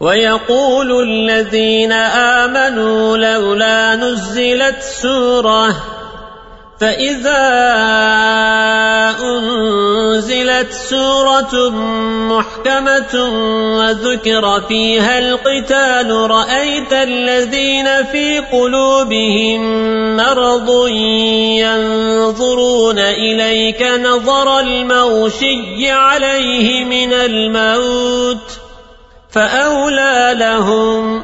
ويقول الذين آمنوا لولا نزلت سورة فإذا أنزلت سورة محكمة وذكر فيها القتال رأيت الذين في قلوبهم مرض ينظرون إليك نظر الموشي عليه من الموت فأولى لهم